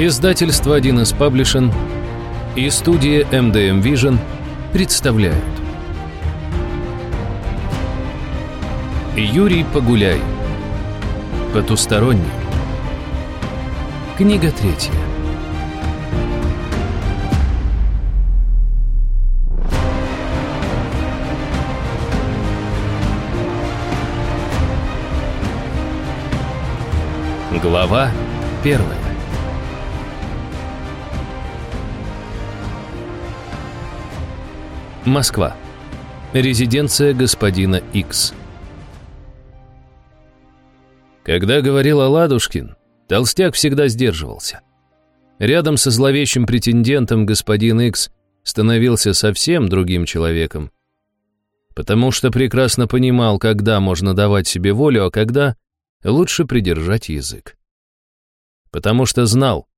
Издательство 1С Паблишен и студия MDM Vision представляют. Юрий Погуляй. Потусторонний. Книга третья. Глава первая Москва. Резиденция господина Икс. Когда говорил Аладушкин, Толстяк всегда сдерживался. Рядом со зловещим претендентом господин Икс становился совсем другим человеком, потому что прекрасно понимал, когда можно давать себе волю, а когда лучше придержать язык. Потому что знал,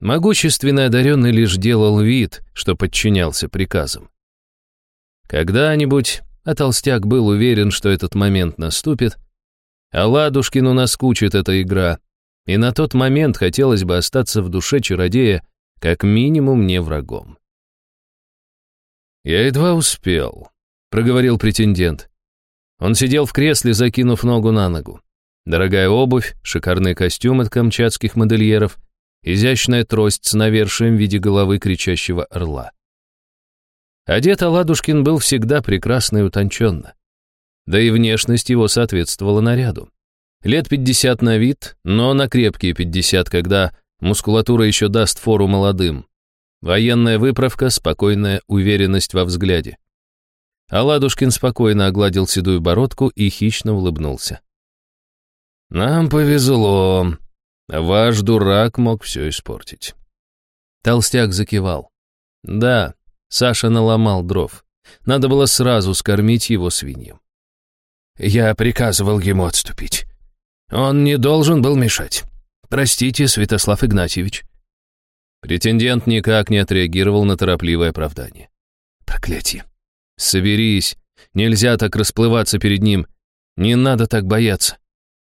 могущественно одаренный лишь делал вид, что подчинялся приказам. Когда-нибудь, а Толстяк был уверен, что этот момент наступит, а Ладушкину наскучит эта игра, и на тот момент хотелось бы остаться в душе чародея как минимум не врагом. «Я едва успел», — проговорил претендент. Он сидел в кресле, закинув ногу на ногу. Дорогая обувь, шикарный костюм от камчатских модельеров, изящная трость с навершием в виде головы кричащего орла. Одет Аладушкин был всегда прекрасно и утонченно. Да и внешность его соответствовала наряду. Лет 50 на вид, но на крепкие 50, когда мускулатура еще даст фору молодым. Военная выправка, спокойная уверенность во взгляде. Аладушкин спокойно огладил седую бородку и хищно улыбнулся. «Нам повезло. Ваш дурак мог все испортить». Толстяк закивал. «Да, Саша наломал дров. Надо было сразу скормить его свиньям. Я приказывал ему отступить. Он не должен был мешать. Простите, Святослав Игнатьевич. Претендент никак не отреагировал на торопливое оправдание. Проклятие. Соберись. Нельзя так расплываться перед ним. Не надо так бояться.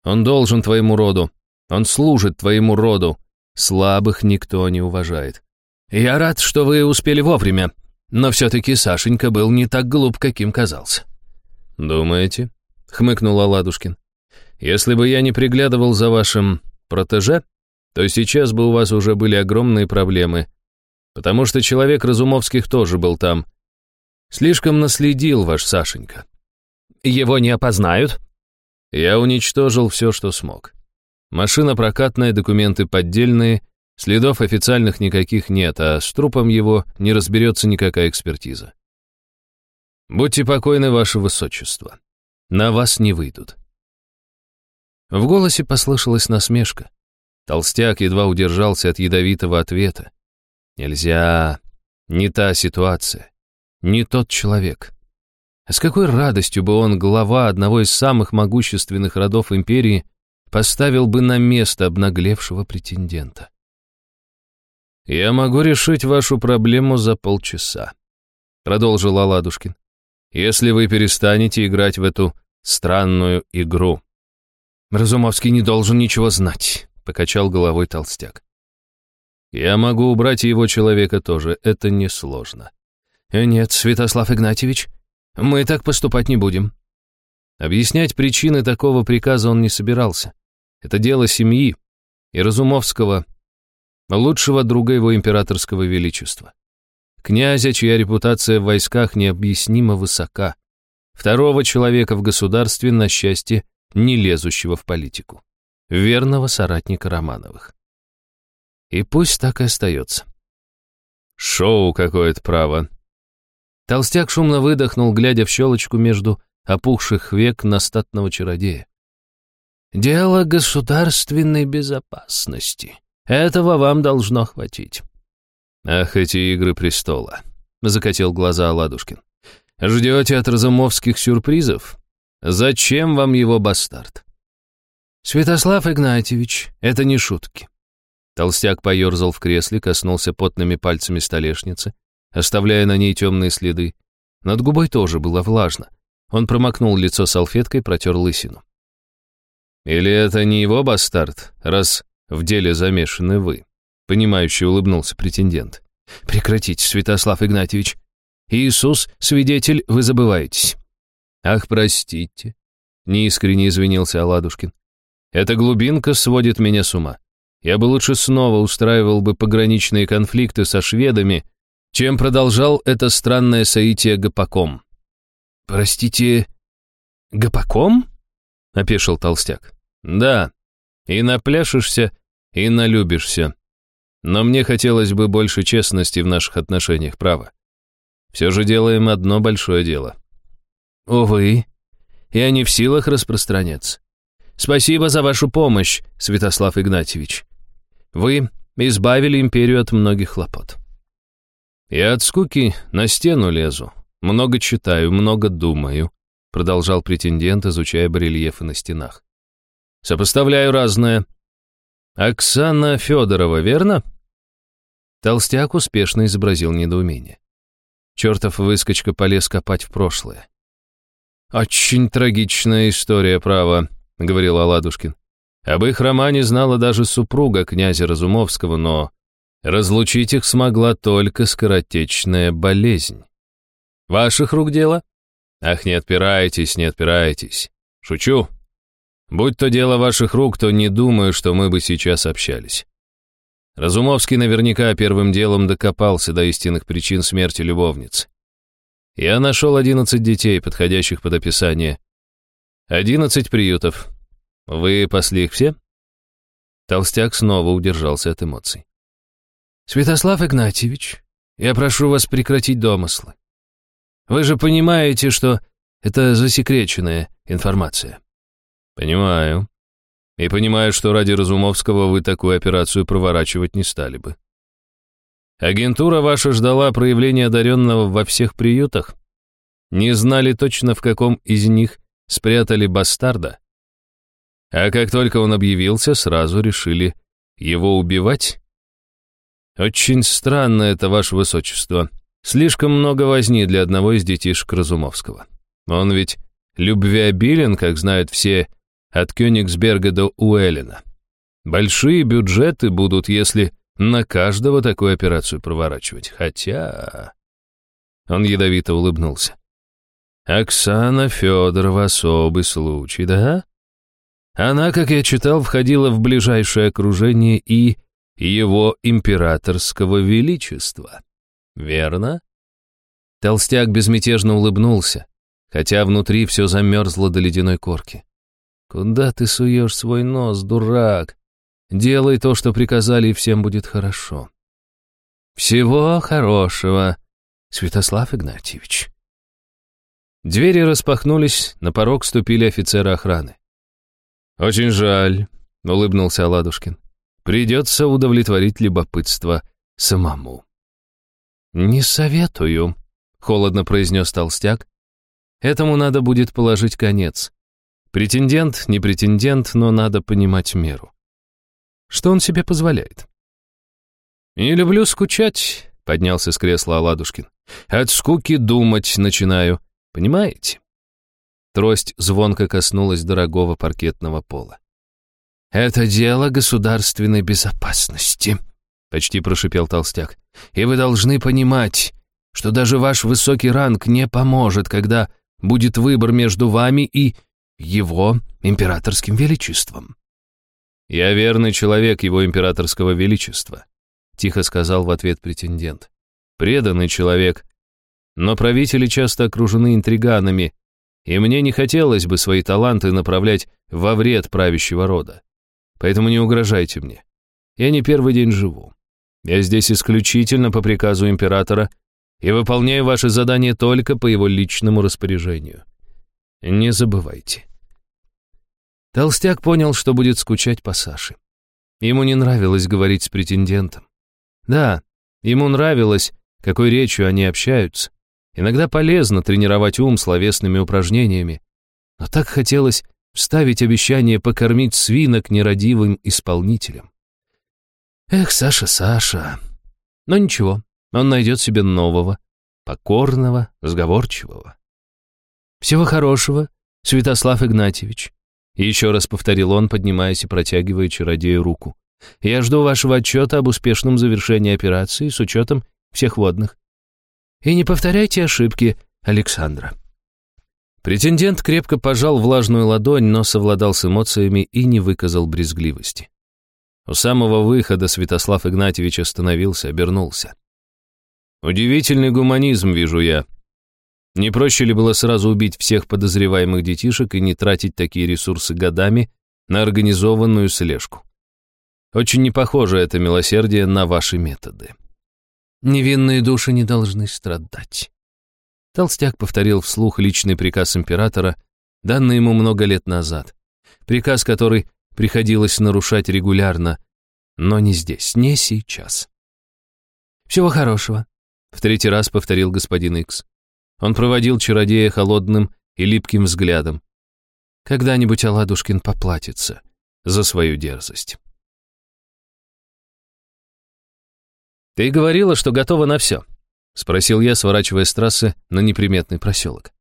Он должен твоему роду. Он служит твоему роду. Слабых никто не уважает. Я рад, что вы успели вовремя, но все-таки Сашенька был не так глуп, каким казался. «Думаете?» — хмыкнул Аладушкин. «Если бы я не приглядывал за вашим протеже, то сейчас бы у вас уже были огромные проблемы, потому что человек Разумовских тоже был там. Слишком наследил ваш Сашенька». «Его не опознают?» Я уничтожил все, что смог. Машина прокатная, документы поддельные — Следов официальных никаких нет, а с трупом его не разберется никакая экспертиза. Будьте покойны, ваше высочество. На вас не выйдут. В голосе послышалась насмешка. Толстяк едва удержался от ядовитого ответа. Нельзя. Не та ситуация. Не тот человек. С какой радостью бы он, глава одного из самых могущественных родов империи, поставил бы на место обнаглевшего претендента? «Я могу решить вашу проблему за полчаса», — продолжил Аладушкин, «если вы перестанете играть в эту странную игру». «Разумовский не должен ничего знать», — покачал головой толстяк. «Я могу убрать его человека тоже, это несложно». Э, «Нет, Святослав Игнатьевич, мы так поступать не будем». Объяснять причины такого приказа он не собирался. Это дело семьи, и Разумовского лучшего друга его императорского величества. Князя, чья репутация в войсках необъяснимо высока. Второго человека в государстве, на счастье, не лезущего в политику. Верного соратника Романовых. И пусть так и остается. Шоу какое-то право. Толстяк шумно выдохнул, глядя в щелочку между опухших век настатного чародея. «Дело государственной безопасности», этого вам должно хватить». «Ах, эти игры престола», — закатил глаза Аладушкин. «Ждете от Разумовских сюрпризов? Зачем вам его бастард?» «Святослав Игнатьевич, это не шутки». Толстяк поерзал в кресле, коснулся потными пальцами столешницы, оставляя на ней темные следы. Над губой тоже было влажно. Он промокнул лицо салфеткой, протер лысину. «Или это не его бастард, раз в деле замешаны вы. понимающе улыбнулся претендент. Прекратите, Святослав Игнатьевич. Иисус, свидетель, вы забываетесь. Ах, простите, неискренне извинился Аладушкин. Эта глубинка сводит меня с ума. Я бы лучше снова устраивал бы пограничные конфликты со шведами, чем продолжал это странное соитие гопаком. «Простите, гопаком?» — опешил толстяк. «Да, и напляшешься, и налюбишься. Но мне хотелось бы больше честности в наших отношениях, право. Все же делаем одно большое дело». «Увы, я не в силах распространяться. Спасибо за вашу помощь, Святослав Игнатьевич. Вы избавили империю от многих хлопот. Я от скуки на стену лезу, много читаю, много думаю, продолжал претендент, изучая барельефы на стенах. Сопоставляю разное. Оксана Федорова, верно? Толстяк успешно изобразил недоумение. Чертов выскочка полез копать в прошлое. «Очень трагичная история, право», — говорил Аладушкин. Об их романе знала даже супруга князя Разумовского, но разлучить их смогла только скоротечная болезнь. Ваших рук дело? Ах, не отпирайтесь, не отпирайтесь. Шучу. Будь то дело ваших рук, то не думаю, что мы бы сейчас общались. Разумовский наверняка первым делом докопался до истинных причин смерти любовниц. Я нашел одиннадцать детей, подходящих под описание. Одиннадцать приютов, вы пасли их все? Толстяк снова удержался от эмоций. Святослав Игнатьевич, я прошу вас прекратить домыслы. Вы же понимаете, что это засекреченная информация. Понимаю. И понимаю, что ради Разумовского вы такую операцию проворачивать не стали бы. Агентура ваша ждала проявления одаренного во всех приютах? Не знали точно, в каком из них спрятали бастарда? А как только он объявился, сразу решили его убивать? Очень странно это, ваше высочество. Слишком много возни для одного из детишек Разумовского. Он ведь любвеобилен, как знают все, от Кёнигсберга до Уэллина. Большие бюджеты будут, если на каждого такую операцию проворачивать. Хотя... Он ядовито улыбнулся. Оксана Федорова особый случай, да? Она, как я читал, входила в ближайшее окружение и его императорского величества. Верно? Толстяк безмятежно улыбнулся, хотя внутри все замерзло до ледяной корки. «Куда ты суешь свой нос, дурак? Делай то, что приказали, и всем будет хорошо». «Всего хорошего, Святослав Игнатьевич». Двери распахнулись, на порог ступили офицеры охраны. «Очень жаль», — улыбнулся Аладушкин. «Придется удовлетворить любопытство самому». «Не советую», — холодно произнес толстяк. «Этому надо будет положить конец. Претендент, не претендент, но надо понимать меру. Что он себе позволяет?» «Не люблю скучать», — поднялся с кресла Аладушкин. «От скуки думать начинаю, понимаете?» Трость звонко коснулась дорогого паркетного пола. «Это дело государственной безопасности», — почти прошипел толстяк. «И вы должны понимать, что даже ваш высокий ранг не поможет, когда будет выбор между вами и его императорским величеством». «Я верный человек его императорского величества», — тихо сказал в ответ претендент. «Преданный человек. Но правители часто окружены интриганами, и мне не хотелось бы свои таланты направлять во вред правящего рода. Поэтому не угрожайте мне. Я не первый день живу. Я здесь исключительно по приказу императора и выполняю ваши задания только по его личному распоряжению. Не забывайте. Толстяк понял, что будет скучать по Саше. Ему не нравилось говорить с претендентом. Да, ему нравилось, какой речью они общаются, Иногда полезно тренировать ум словесными упражнениями, но так хотелось вставить обещание покормить свинок нерадивым исполнителям. Эх, Саша, Саша. Но ничего, он найдет себе нового, покорного, сговорчивого. Всего хорошего, Святослав Игнатьевич. Еще раз повторил он, поднимаясь и протягивая чародею руку. Я жду вашего отчета об успешном завершении операции с учетом всех водных. И не повторяйте ошибки Александра». Претендент крепко пожал влажную ладонь, но совладал с эмоциями и не выказал брезгливости. У самого выхода Святослав Игнатьевич остановился, обернулся. «Удивительный гуманизм, вижу я. Не проще ли было сразу убить всех подозреваемых детишек и не тратить такие ресурсы годами на организованную слежку? Очень не похоже это милосердие на ваши методы. Невинные души не должны страдать». Толстяк повторил вслух личный приказ императора, данный ему много лет назад. Приказ, который приходилось нарушать регулярно, но не здесь, не сейчас. «Всего хорошего», — в третий раз повторил господин Икс. Он проводил чародея холодным и липким взглядом. Когда-нибудь Аладушкин поплатится за свою дерзость. «Ты говорила, что готова на все», — спросил я, сворачивая с трассы на неприметный проселок.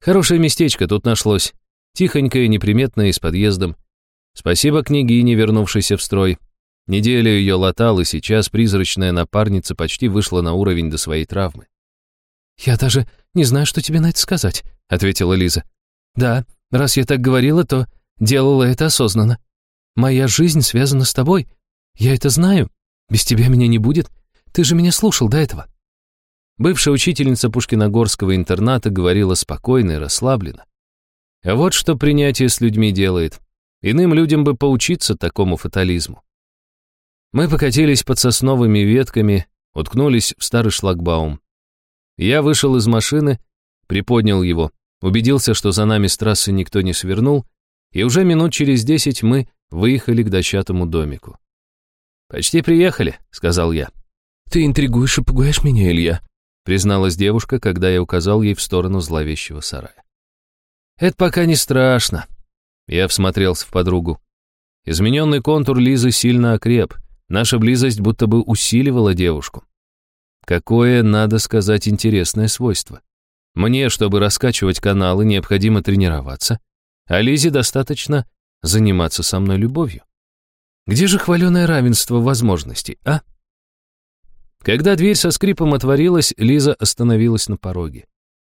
«Хорошее местечко тут нашлось. Тихонькое, неприметное, и с подъездом. Спасибо княгине, вернувшейся в строй. Неделю ее латал, и сейчас призрачная напарница почти вышла на уровень до своей травмы. «Я даже не знаю, что тебе на это сказать», — ответила Лиза. «Да, раз я так говорила, то делала это осознанно. Моя жизнь связана с тобой. Я это знаю. Без тебя меня не будет. Ты же меня слушал до этого». Бывшая учительница Пушкиногорского интерната говорила спокойно и расслабленно. А вот что принятие с людьми делает. Иным людям бы поучиться такому фатализму. Мы покатились под сосновыми ветками, уткнулись в старый шлагбаум. Я вышел из машины, приподнял его, убедился, что за нами с трассы никто не свернул, и уже минут через десять мы выехали к дощатому домику. «Почти приехали», — сказал я. «Ты интригуешь и пугаешь меня, Илья», — призналась девушка, когда я указал ей в сторону зловещего сарая. «Это пока не страшно», я всмотрелся в подругу. Измененный контур Лизы сильно окреп. Наша близость будто бы усиливала девушку. Какое, надо сказать, интересное свойство. Мне, чтобы раскачивать каналы, необходимо тренироваться, а Лизе достаточно заниматься со мной любовью. Где же хваленое равенство возможностей, а? Когда дверь со скрипом отворилась, Лиза остановилась на пороге.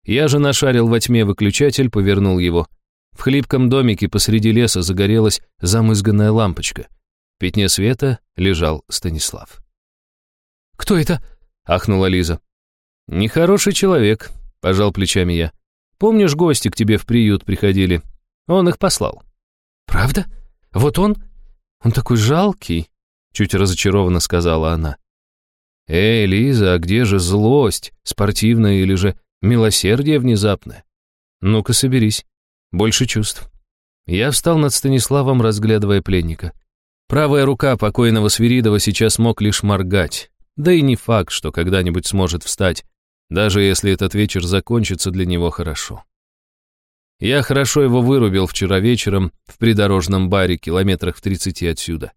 Я же нашарил во тьме выключатель, повернул его. В хлипком домике посреди леса загорелась замызганная лампочка. В пятне света лежал Станислав. «Кто это?» — ахнула Лиза. «Нехороший человек», — пожал плечами я. «Помнишь, гости к тебе в приют приходили? Он их послал». «Правда? Вот он? Он такой жалкий», — чуть разочарованно сказала она. «Эй, Лиза, а где же злость, спортивная или же милосердие внезапное? Ну-ка, соберись. Больше чувств. Я встал над Станиславом, разглядывая пленника. Правая рука покойного Свиридова сейчас мог лишь моргать. Да и не факт, что когда-нибудь сможет встать, даже если этот вечер закончится для него хорошо. Я хорошо его вырубил вчера вечером в придорожном баре километрах в тридцати отсюда.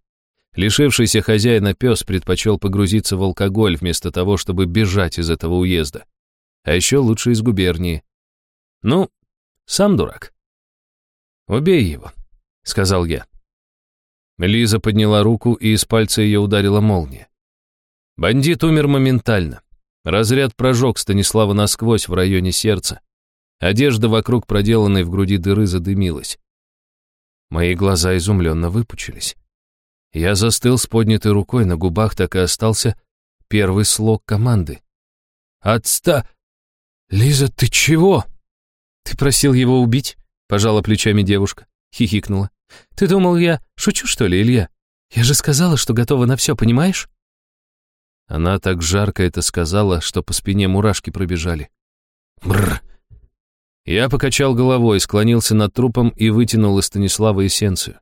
Лишившийся хозяина пес предпочел погрузиться в алкоголь вместо того, чтобы бежать из этого уезда. А еще лучше из губернии. Ну, сам дурак. «Убей его», — сказал я. Лиза подняла руку, и из пальца ее ударила молния. Бандит умер моментально. Разряд прожег Станислава насквозь в районе сердца. Одежда вокруг проделанной в груди дыры задымилась. Мои глаза изумленно выпучились. Я застыл с поднятой рукой, на губах так и остался первый слог команды. «Отста...» «Лиза, ты чего?» «Ты просил его убить?» Пожала плечами девушка, хихикнула. «Ты думал, я шучу, что ли, Илья? Я же сказала, что готова на все, понимаешь?» Она так жарко это сказала, что по спине мурашки пробежали. Бррр. Я покачал головой, склонился над трупом и вытянул из Станислава эссенцию.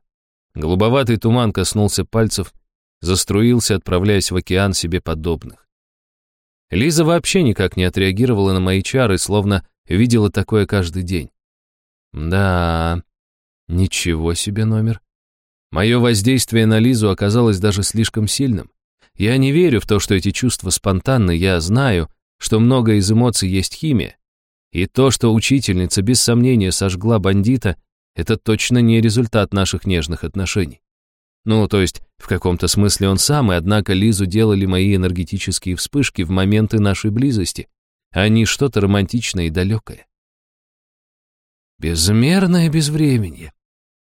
Голубоватый туман коснулся пальцев, заструился, отправляясь в океан себе подобных. Лиза вообще никак не отреагировала на мои чары, словно видела такое каждый день. Да, ничего себе номер. Мое воздействие на Лизу оказалось даже слишком сильным. Я не верю в то, что эти чувства спонтанны, я знаю, что много из эмоций есть химия. И то, что учительница без сомнения сожгла бандита, это точно не результат наших нежных отношений. Ну, то есть, в каком-то смысле он сам, и однако Лизу делали мои энергетические вспышки в моменты нашей близости, а не что-то романтичное и далекое. Безмерное безвременье.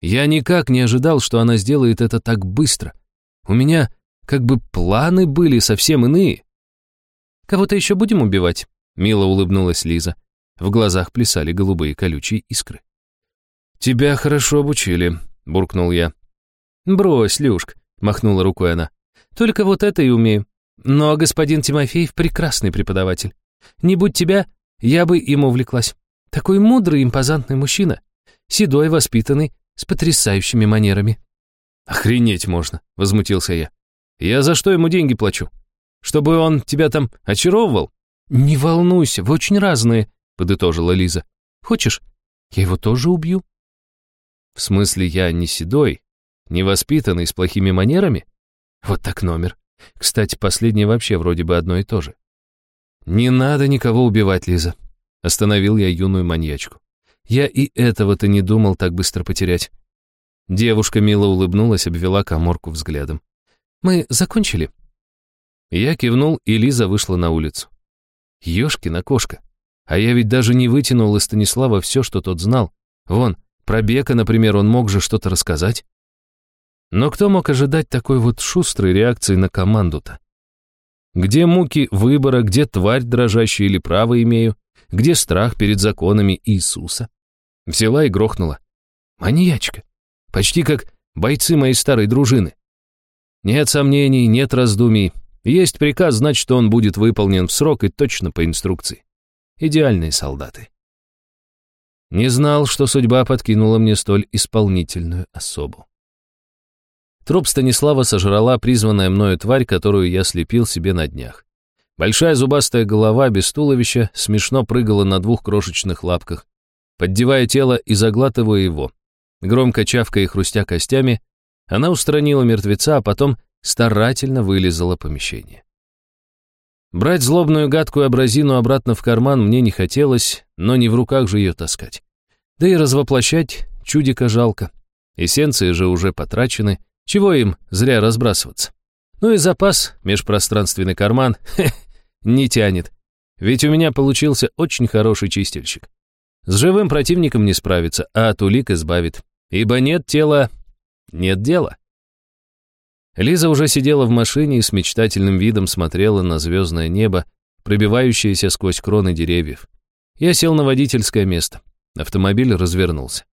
Я никак не ожидал, что она сделает это так быстро. У меня как бы планы были совсем иные. «Кого-то еще будем убивать?» — мило улыбнулась Лиза. В глазах плясали голубые колючие искры. «Тебя хорошо обучили», — буркнул я. «Брось, Люшк», — махнула рукой она. «Только вот это и умею. Но господин Тимофеев прекрасный преподаватель. Не будь тебя, я бы им увлеклась. Такой мудрый, импозантный мужчина. Седой, воспитанный, с потрясающими манерами». «Охренеть можно», — возмутился я. «Я за что ему деньги плачу? Чтобы он тебя там очаровывал?» «Не волнуйся, вы очень разные», — подытожила Лиза. «Хочешь, я его тоже убью?» «В смысле, я не седой, Невоспитанный, с плохими манерами? Вот так номер. Кстати, последнее вообще вроде бы одно и то же. «Не надо никого убивать, Лиза», — остановил я юную маньячку. «Я и этого-то не думал так быстро потерять». Девушка мило улыбнулась, обвела коморку взглядом. «Мы закончили?» Я кивнул, и Лиза вышла на улицу. Ёшкина кошка. А я ведь даже не вытянул из Станислава все, что тот знал. Вон, про Бека, например, он мог же что-то рассказать. Но кто мог ожидать такой вот шустрой реакции на команду-то? Где муки выбора, где тварь дрожащая или право имею, где страх перед законами Иисуса? Взяла и грохнула. Маньячка. Почти как бойцы моей старой дружины. Нет сомнений, нет раздумий. Есть приказ, значит, он будет выполнен в срок и точно по инструкции. Идеальные солдаты. Не знал, что судьба подкинула мне столь исполнительную особу. Труп Станислава сожрала призванная мною тварь, которую я слепил себе на днях. Большая зубастая голова без туловища смешно прыгала на двух крошечных лапках, поддевая тело и заглатывая его. Громко чавкая и хрустя костями, она устранила мертвеца, а потом старательно вылезала помещение. Брать злобную гадкую абразину обратно в карман мне не хотелось, но не в руках же ее таскать. Да и развоплощать чудика жалко. Эссенции же уже потрачены, чего им зря разбрасываться? Ну и запас, межпространственный карман, хе, не тянет. Ведь у меня получился очень хороший чистильщик. С живым противником не справится, а от улик избавит. Ибо нет тела, нет дела. Лиза уже сидела в машине и с мечтательным видом смотрела на звездное небо, пробивающееся сквозь кроны деревьев. Я сел на водительское место. Автомобиль развернулся.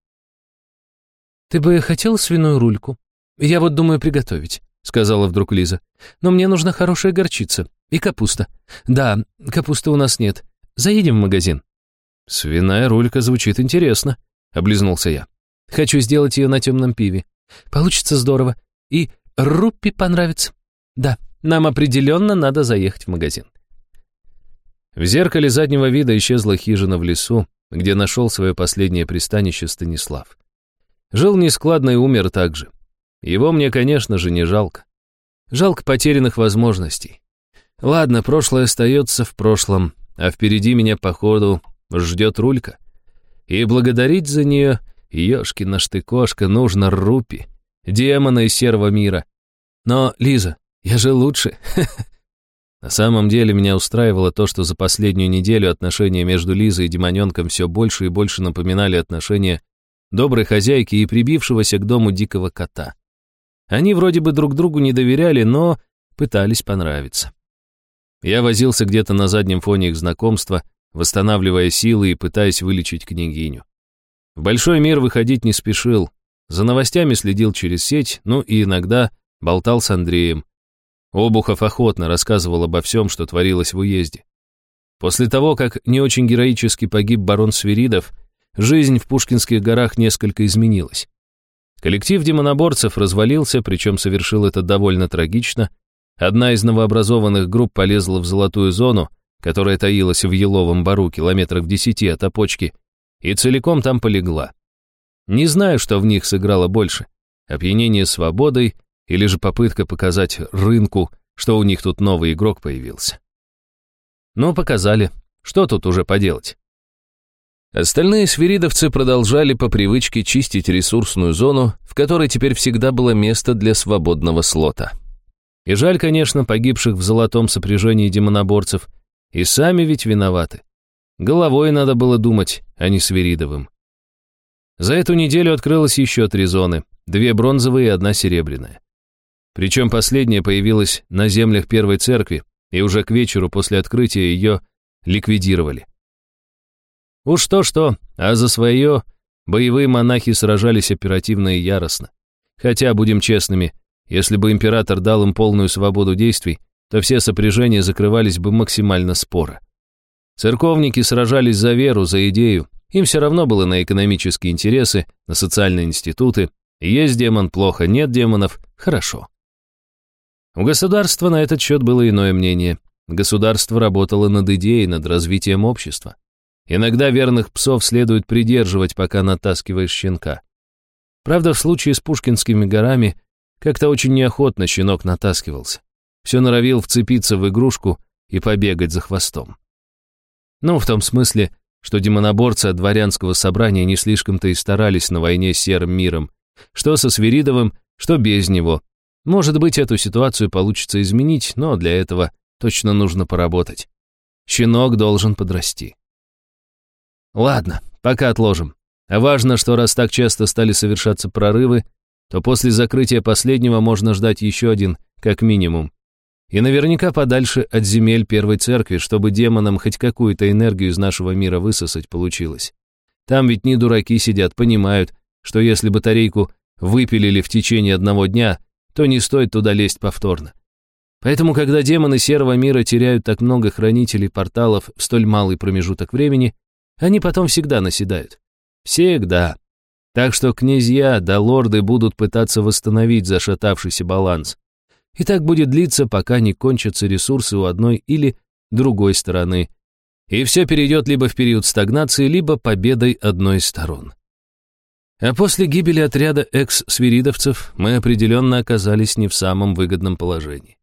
«Ты бы хотел свиную рульку?» «Я вот думаю приготовить», — сказала вдруг Лиза. «Но мне нужна хорошая горчица и капуста. Да, капусты у нас нет. Заедем в магазин». «Свиная рулька звучит интересно», — облизнулся я. «Хочу сделать ее на темном пиве. Получится здорово. И Руппи понравится. Да, нам определенно надо заехать в магазин». В зеркале заднего вида исчезла хижина в лесу, где нашел свое последнее пристанище Станислав. Жил нескладно и умер также. Его мне, конечно же, не жалко. Жалко потерянных возможностей. Ладно, прошлое остается в прошлом, а впереди меня, походу, ждет рулька. И благодарить за нее, ешкина ж ты кошка, нужно рупи, демона из серого мира. Но, Лиза, я же лучше. На самом деле меня устраивало то, что за последнюю неделю отношения между Лизой и демоненком все больше и больше напоминали отношения доброй хозяйки и прибившегося к дому дикого кота. Они вроде бы друг другу не доверяли, но пытались понравиться. Я возился где-то на заднем фоне их знакомства, восстанавливая силы и пытаясь вылечить княгиню. В большой мир выходить не спешил, за новостями следил через сеть, ну и иногда болтал с Андреем. Обухов охотно рассказывал обо всем, что творилось в уезде. После того, как не очень героически погиб барон Свиридов, жизнь в Пушкинских горах несколько изменилась. Коллектив демоноборцев развалился, причем совершил это довольно трагично. Одна из новообразованных групп полезла в золотую зону, которая таилась в Еловом бару километрах в десяти от опочки, и целиком там полегла. Не знаю, что в них сыграло больше — опьянение свободой или же попытка показать рынку, что у них тут новый игрок появился. Но показали. Что тут уже поделать? Остальные свиридовцы продолжали по привычке чистить ресурсную зону, в которой теперь всегда было место для свободного слота. И жаль, конечно, погибших в золотом сопряжении демоноборцев, и сами ведь виноваты. Головой надо было думать, а не свиридовым. За эту неделю открылось еще три зоны, две бронзовые и одна серебряная. Причем последняя появилась на землях Первой Церкви, и уже к вечеру после открытия ее ликвидировали. Уж то-что, а за свое боевые монахи сражались оперативно и яростно. Хотя, будем честными, если бы император дал им полную свободу действий, то все сопряжения закрывались бы максимально споро. Церковники сражались за веру, за идею, им все равно было на экономические интересы, на социальные институты. Есть демон, плохо, нет демонов, хорошо. У государства на этот счет было иное мнение. Государство работало над идеей, над развитием общества. Иногда верных псов следует придерживать, пока натаскиваешь щенка. Правда, в случае с Пушкинскими горами как-то очень неохотно щенок натаскивался. Все норовил вцепиться в игрушку и побегать за хвостом. Ну, в том смысле, что демоноборцы от дворянского собрания не слишком-то и старались на войне с серым миром, что со Свиридовым, что без него. Может быть, эту ситуацию получится изменить, но для этого точно нужно поработать. Щенок должен подрасти. Ладно, пока отложим. А важно, что раз так часто стали совершаться прорывы, то после закрытия последнего можно ждать еще один, как минимум. И наверняка подальше от земель Первой Церкви, чтобы демонам хоть какую-то энергию из нашего мира высосать получилось. Там ведь не дураки сидят, понимают, что если батарейку выпилили в течение одного дня, то не стоит туда лезть повторно. Поэтому, когда демоны Серого мира теряют так много хранителей порталов в столь малый промежуток времени, они потом всегда наседают. Всегда. Так что князья да лорды будут пытаться восстановить зашатавшийся баланс. И так будет длиться, пока не кончатся ресурсы у одной или другой стороны. И все перейдет либо в период стагнации, либо победой одной из сторон. А после гибели отряда экс-свиридовцев мы определенно оказались не в самом выгодном положении.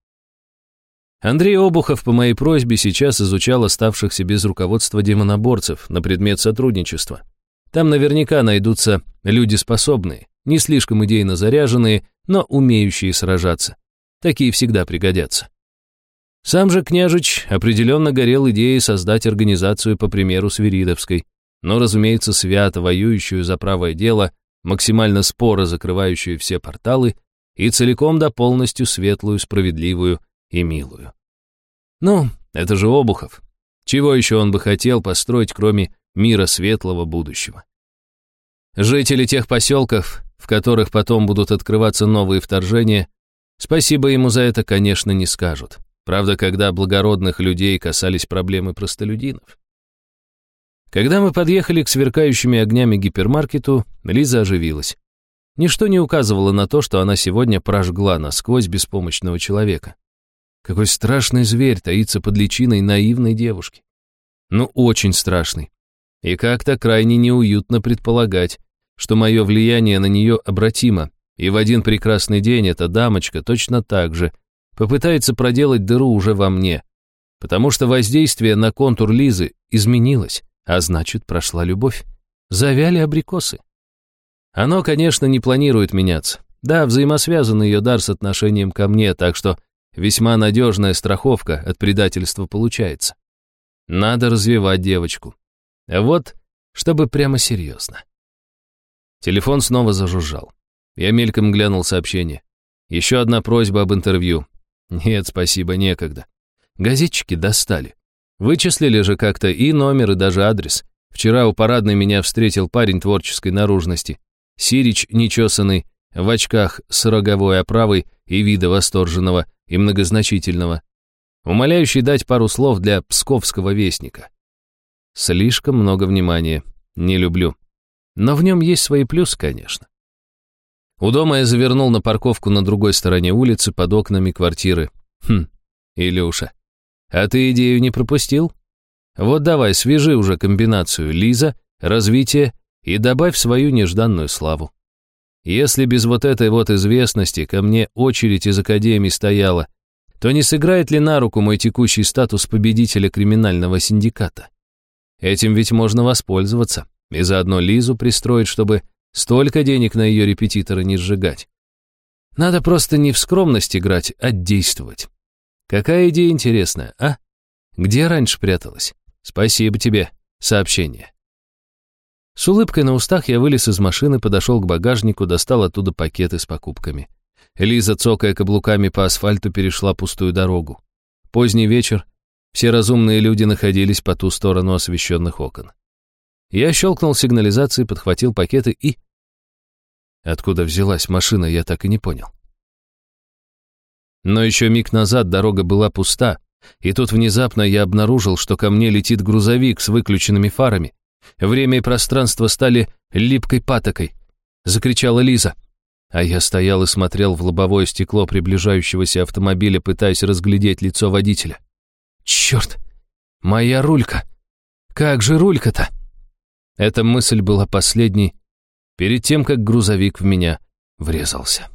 Андрей Обухов по моей просьбе сейчас изучал оставшихся без руководства демоноборцев на предмет сотрудничества. Там наверняка найдутся люди способные, не слишком идейно заряженные, но умеющие сражаться. Такие всегда пригодятся. Сам же княжич определенно горел идеей создать организацию по примеру Свиридовской, но, разумеется, свято воюющую за правое дело, максимально споро закрывающую все порталы и целиком да полностью светлую, справедливую, и милую. Ну, это же Обухов. Чего еще он бы хотел построить, кроме мира светлого будущего? Жители тех поселков, в которых потом будут открываться новые вторжения, спасибо ему за это, конечно, не скажут. Правда, когда благородных людей касались проблемы простолюдинов. Когда мы подъехали к сверкающими огнями гипермаркету, Лиза оживилась. Ничто не указывало на то, что она сегодня прожгла насквозь беспомощного человека. Какой страшный зверь таится под личиной наивной девушки. Ну, очень страшный. И как-то крайне неуютно предполагать, что мое влияние на нее обратимо, и в один прекрасный день эта дамочка точно так же попытается проделать дыру уже во мне, потому что воздействие на контур Лизы изменилось, а значит, прошла любовь. Завяли абрикосы. Оно, конечно, не планирует меняться. Да, взаимосвязан ее дар с отношением ко мне, так что Весьма надежная страховка от предательства получается. Надо развивать девочку. Вот, чтобы прямо серьезно. Телефон снова зажужжал. Я мельком глянул сообщение. Еще одна просьба об интервью. Нет, спасибо, некогда. Газетчики достали. Вычислили же как-то и номер, и даже адрес. Вчера у парадной меня встретил парень творческой наружности. Сирич нечесанный, в очках с роговой оправой и вида восторженного, и многозначительного, умоляющий дать пару слов для псковского вестника. Слишком много внимания. Не люблю. Но в нем есть свои плюсы, конечно. У дома я завернул на парковку на другой стороне улицы под окнами квартиры. Хм, Илюша, а ты идею не пропустил? Вот давай, свяжи уже комбинацию Лиза, развитие и добавь свою нежданную славу. Если без вот этой вот известности ко мне очередь из Академии стояла, то не сыграет ли на руку мой текущий статус победителя криминального синдиката? Этим ведь можно воспользоваться и заодно Лизу пристроить, чтобы столько денег на ее репетитора не сжигать. Надо просто не в скромность играть, а действовать. Какая идея интересная, а? Где раньше пряталась? Спасибо тебе. Сообщение. С улыбкой на устах я вылез из машины, подошел к багажнику, достал оттуда пакеты с покупками. Лиза, цокая каблуками по асфальту, перешла пустую дорогу. Поздний вечер. Все разумные люди находились по ту сторону освещенных окон. Я щелкнул сигнализацией, подхватил пакеты и... Откуда взялась машина, я так и не понял. Но еще миг назад дорога была пуста, и тут внезапно я обнаружил, что ко мне летит грузовик с выключенными фарами. Время и пространство стали липкой патокой. Закричала Лиза. А я стоял и смотрел в лобовое стекло приближающегося автомобиля, пытаясь разглядеть лицо водителя. Черт! Моя рулька! Как же рулька-то? Эта мысль была последней, перед тем, как грузовик в меня врезался.